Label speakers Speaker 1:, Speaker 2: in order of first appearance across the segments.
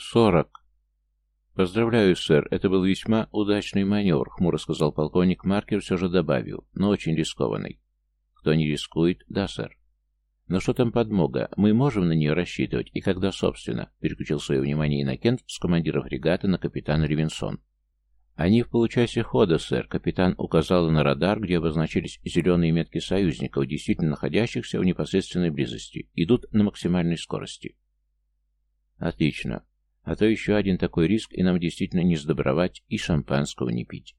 Speaker 1: Сорок. Поздравляю, сэр, это был весьма удачный маневр, хмуро сказал полковник Маркер, все же добавил, но очень рискованный. Кто не рискует, да, сэр. Но что там подмога? Мы можем на нее рассчитывать, и когда, собственно, переключил свое внимание Иннокент с командира фрегата на капитана Ревенсон. «Они в получасе хода, сэр», — капитан указал на радар, где обозначились зеленые метки союзников, действительно находящихся в непосредственной близости. Идут на максимальной скорости. «Отлично. А то еще один такой риск, и нам действительно не сдобровать и шампанского не пить.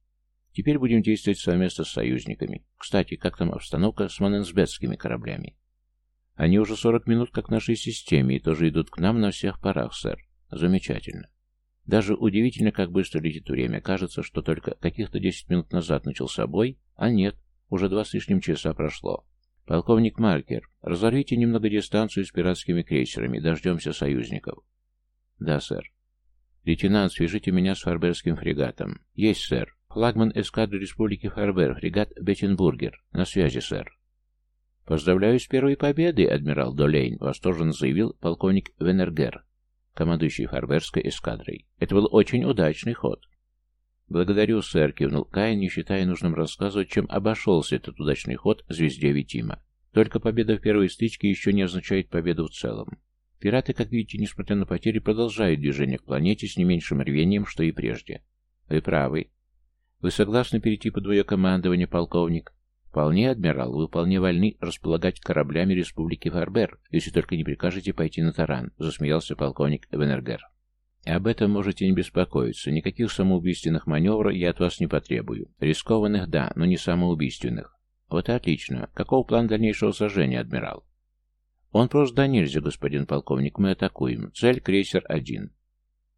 Speaker 1: Теперь будем действовать совместно с союзниками. Кстати, как там обстановка с маненсбетскими кораблями?» «Они уже сорок минут как в нашей системе и тоже идут к нам на всех парах, сэр. Замечательно. Даже удивительно, как быстро летит время. Кажется, что только каких-то десять минут назад начался бой, а нет, уже два с лишним часа прошло. Полковник Маркер, разорвите немного дистанцию с пиратскими крейсерами, дождемся союзников. Да, сэр. Лейтенант, свяжите меня с фарберским фрегатом. Есть, сэр. Флагман эскадры Республики Фарбер, фрегат Беттенбургер. На связи, сэр. «Поздравляю с первой победой, адмирал Долейн», — восторженно заявил полковник Венергер, командующий Фарберской эскадрой. Это был очень удачный ход. «Благодарю, сэр», — кивнул Каин, не считая нужным рассказывать, чем обошелся этот удачный ход звезде Витима. Только победа в первой стычке еще не означает победу в целом. Пираты, как видите, несмотря на потери, продолжают движение к планете с не меньшим рвением, что и прежде. Вы правы. Вы согласны перейти под мое командование, полковник? «Вполне, адмирал, вы вполне вольны располагать кораблями Республики Фарбер, если только не прикажете пойти на таран», — засмеялся полковник Венергер. «Об этом можете не беспокоиться. Никаких самоубийственных маневров я от вас не потребую. Рискованных — да, но не самоубийственных». «Вот и отлично. Каков план дальнейшего сожжения, адмирал?» «Он просто нельзя, господин полковник. Мы атакуем. Цель — крейсер один.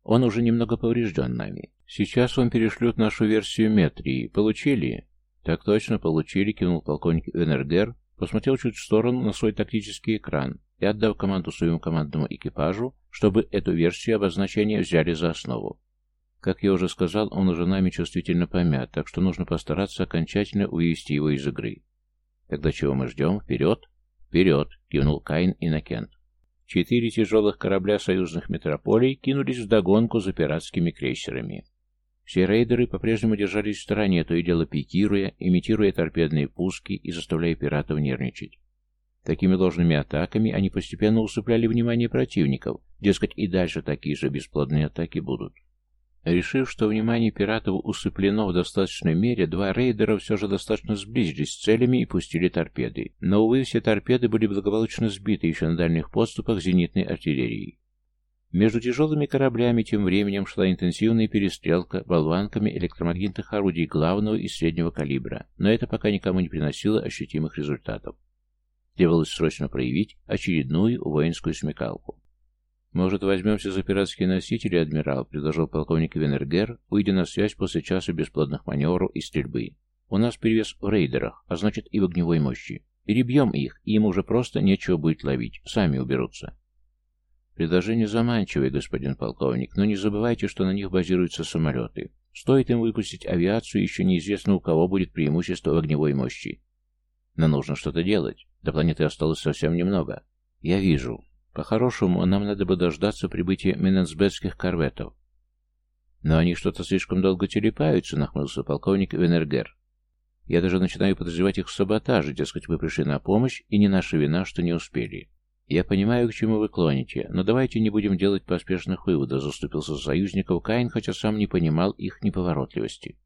Speaker 1: Он уже немного поврежден нами. Сейчас вам перешлют нашу версию метрии. Получили?» «Так точно, получили», — кивнул полковник Энергер, посмотрел чуть в сторону на свой тактический экран и, отдав команду своему командному экипажу, чтобы эту версию обозначения взяли за основу. Как я уже сказал, он уже нами чувствительно помят, так что нужно постараться окончательно увести его из игры. Тогда чего мы ждем? Вперед? Вперед! кивнул Каин Иннокент. Четыре тяжелых корабля союзных метрополий кинулись в догонку за пиратскими крейсерами. Все рейдеры по-прежнему держались в стороне, то и дело пикируя, имитируя торпедные пуски и заставляя пиратов нервничать. Такими ложными атаками они постепенно усыпляли внимание противников, дескать, и дальше такие же бесплодные атаки будут. Решив, что внимание пиратов усыплено в достаточной мере, два рейдера все же достаточно сблизились с целями и пустили торпеды. Но, увы, все торпеды были благополучно сбиты еще на дальних подступах зенитной артиллерии. Между тяжелыми кораблями тем временем шла интенсивная перестрелка болванками электромагнитных орудий главного и среднего калибра, но это пока никому не приносило ощутимых результатов. Требовалось срочно проявить очередную воинскую смекалку. «Может, возьмемся за пиратские носители, адмирал?» — предложил полковник Венергер, уйдя на связь после часа бесплодных маневров и стрельбы. «У нас перевес в рейдерах, а значит и в огневой мощи. Перебьем их, и им уже просто нечего будет ловить, сами уберутся». Предложение заманчивое, господин полковник, но не забывайте, что на них базируются самолеты. Стоит им выпустить авиацию, еще неизвестно, у кого будет преимущество в огневой мощи. Но нужно что-то делать. До планеты осталось совсем немного. Я вижу. По-хорошему, нам надо бы дождаться прибытия мененсбетских корветов. Но они что-то слишком долго телепаются, нахмурился полковник Венергер. Я даже начинаю подозревать их в саботаже, дескать, вы пришли на помощь, и не наша вина, что не успели. «Я понимаю, к чему вы клоните, но давайте не будем делать поспешных выводов», заступился за союзников Каин, хотя сам не понимал их неповоротливости.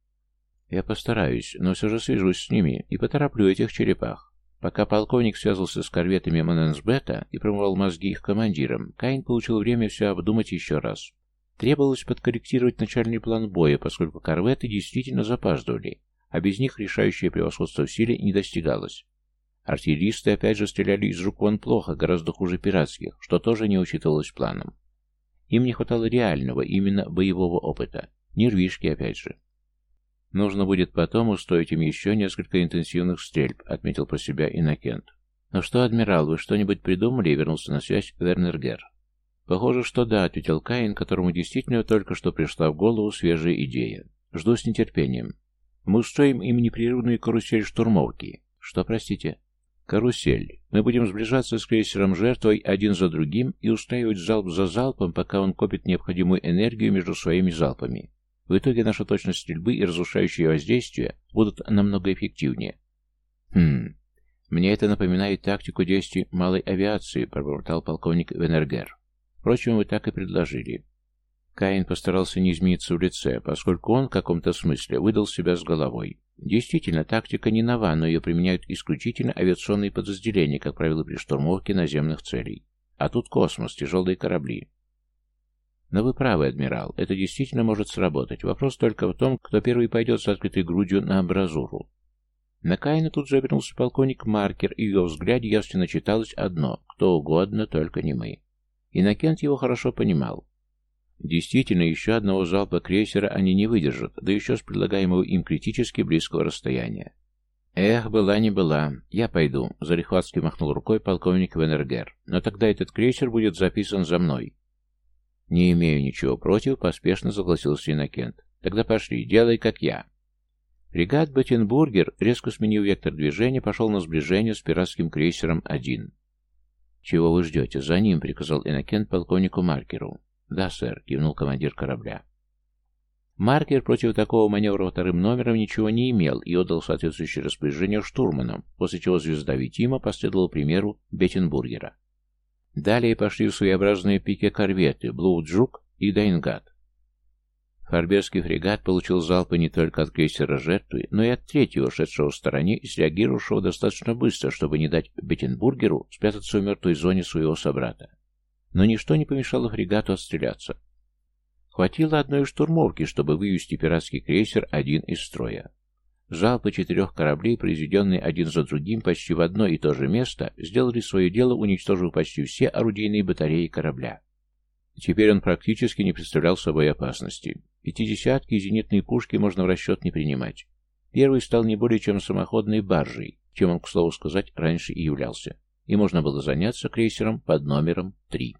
Speaker 1: «Я постараюсь, но все же свяжусь с ними и потороплю этих черепах». Пока полковник связывался с корветами Моненсбета и промывал мозги их командирам, Каин получил время все обдумать еще раз. Требовалось подкорректировать начальный план боя, поскольку корветы действительно запаздывали, а без них решающее превосходство в силе не достигалось. Артиллеристы опять же стреляли из рук вон плохо, гораздо хуже пиратских, что тоже не учитывалось планом. Им не хватало реального, именно боевого опыта. Нервишки опять же. Нужно будет потом устроить им еще несколько интенсивных стрельб, отметил про себя Иннокент. «Ну что, адмирал, вы что-нибудь придумали?» — вернулся на связь Вернер Гер. «Похоже, что да», — ответил Каин, которому действительно только что пришла в голову свежая идея. «Жду с нетерпением. Мы устроим им непрерывную карусель штурмовки». «Что, простите?» Карусель. Мы будем сближаться с крейсером жертвой один за другим и устраивать залп за залпом, пока он копит необходимую энергию между своими залпами. В итоге наша точность стрельбы и разрушающее воздействие будут намного эффективнее. Хм, мне это напоминает тактику действий малой авиации, пробормотал полковник Венергер. Впрочем, вы так и предложили. Каин постарался не измениться в лице, поскольку он в каком-то смысле выдал себя с головой. Действительно, тактика не нова, но ее применяют исключительно авиационные подразделения, как правило, при штурмовке наземных целей. А тут космос, тяжелые корабли. Но вы правы, адмирал, это действительно может сработать. Вопрос только в том, кто первый пойдет с открытой грудью на абразуру. На Каина тут же обернулся полковник Маркер, и в его взгляде явственно читалось одно — кто угодно, только не мы. Иннокент его хорошо понимал. Действительно, еще одного залпа крейсера они не выдержат, да еще с предлагаемого им критически близкого расстояния. «Эх, была не была. Я пойду», — Зарихватский махнул рукой полковник Венергер. «Но тогда этот крейсер будет записан за мной». «Не имею ничего против», — поспешно согласился Иннокент. «Тогда пошли, делай, как я». Фрегат Беттенбургер, резко сменив вектор движения, пошел на сближение с пиратским крейсером «один». «Чего вы ждете? За ним», — приказал Иннокент полковнику Маркеру. «Да, сэр», — кивнул командир корабля. Маркер против такого маневра вторым номером ничего не имел и отдал соответствующее распоряжение штурманам, после чего звезда Витима последовала примеру Беттенбургера. Далее пошли своеобразные пике корветы Блу Джук и Дайнгат. Фарберский фрегат получил залпы не только от крейсера жертвы, но и от третьего, шедшего в стороне и среагировавшего достаточно быстро, чтобы не дать Беттенбургеру спрятаться в мертвой зоне своего собрата но ничто не помешало фрегату отстреляться. Хватило одной штурмовки, чтобы вывести пиратский крейсер один из строя. Залпы четырех кораблей, произведенные один за другим почти в одно и то же место, сделали свое дело, уничтожив почти все орудийные батареи корабля. Теперь он практически не представлял собой опасности. Пятидесятки и зенитные пушки можно в расчет не принимать. Первый стал не более чем самоходной баржей, чем он, к слову сказать, раньше и являлся, и можно было заняться крейсером под номером 3.